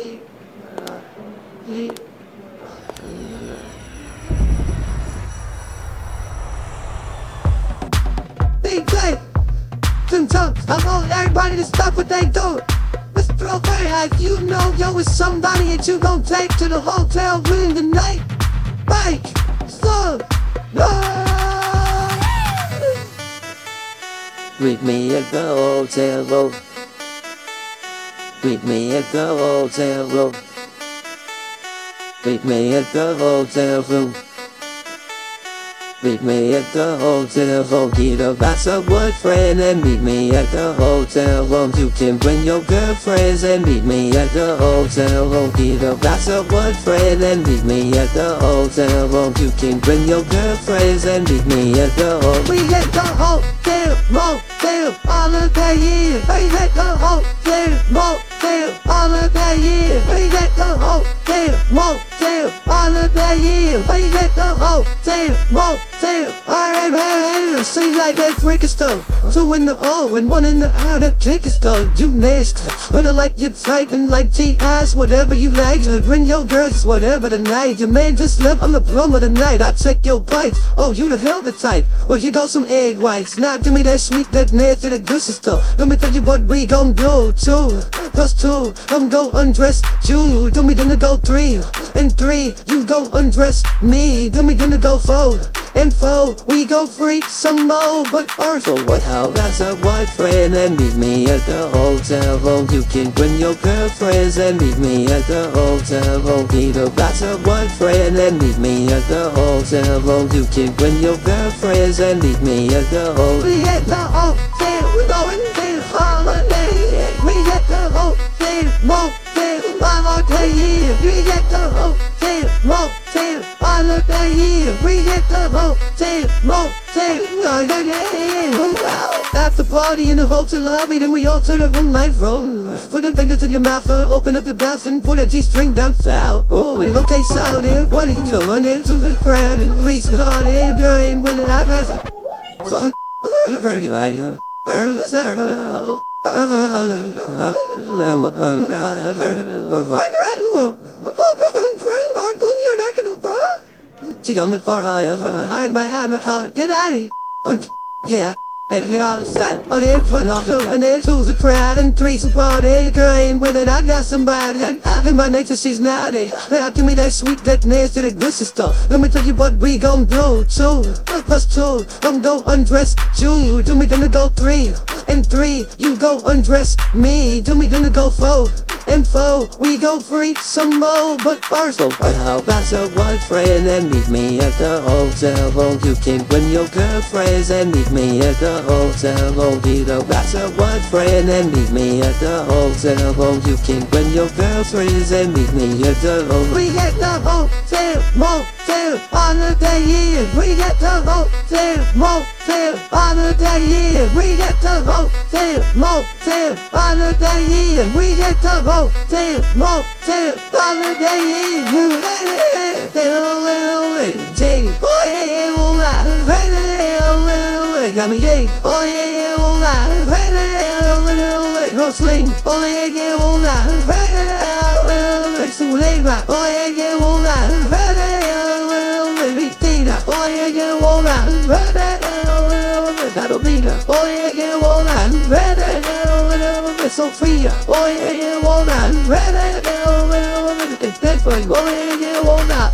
Play. Sometimes I want everybody to stop what they do. Let's throw like you know yo is somebody that you gon' take to the hotel room tonight. Bike, slow, no. Me at the hotel room. Meet me at the hotel. Meet me at the hotel. Meet me at the hotel room. Get a glass of wood friend and meet me at the hotel room. You can bring your girlfriends and meet me at the hotel room. Get a glass of wood friend and meet me at the hotel room. You can bring your girlfriends and meet me at the hotel. We at the hotel, motel, holiday inn. We at the hotel, motel, We at the hotel, motel. Alright, man, seems like that freaking stuff. Two in the O and one in the I, that chicken stuff. You nasty. But I like you typing like T.I.'s, whatever you like. Uh, Bring your girls, whatever the night. Your man just left on the plum of the night. I check your bites. Oh, you the hell the type. Well, you got some egg whites. Now give me that sweet, that nasty, that juicy stuff. Let me tell you what we gon' do. Two plus two, I'm go undress you. Do me then to go three. And three, you go undress me. Then to go four. And four, we go freak some more. But first, So what how that's a boyfriend and meet me at the hotel room. You can bring your girlfriends and meet me at the hotel room. Need a glass of boyfriend and meet me at the hotel room. You can bring your girlfriends and meet me at the hotel. we at the hotel, motel, holiday. We at the hotel, motel, holiday. After party in the hotel lobby, then we all turn up on my roll. Put them fingers in your mouth, uh, open up the mouth and put a G-string down south. Oh, it okay, sound there. What are you doing into the crowd and please start it during when I pass. Fuck. Very uh. She on the far high of hide my hand heart. Get out of here. Yeah. And we all on it for also and then two's a crowd and three's a party crying with it I got somebody and in my nature she's naughty. Now give me that sweet that nasty that good stuff Let me tell you what we gon' do Two plus two I'm go undress you Do me then to go three. And three you go undress me. Do me then to go four four we go freak some more But first So what how that's a boyfriend and meet me at the hotel room. You can bring your girlfriends and meet me at the hotel room. Need a glass of boyfriend and meet me at the hotel room. You can bring your girlfriends and meet me at the hotel. We at the hotel, motel, holiday inn. We at the hotel, motel, holiday inn. We at the hotel, motel, holiday inn. We at the hotel, motel, holiday inn. Little, little, little, Jay. Oh yeah, yeah, oh la. Little, little, little, got me, yeah. Oh yeah, yeah, oh la. Little, little, little, go swing. Oh yeah, yeah, oh la. Little, little, little, su lengua. Oh yeah, yeah, oh la. Yeah, oh la. Little, little, little, Carolina. Oh la. Little, little, little, Sofia. Oh la. Little, little, little, Stefan. Oh yeah, yeah, oh la.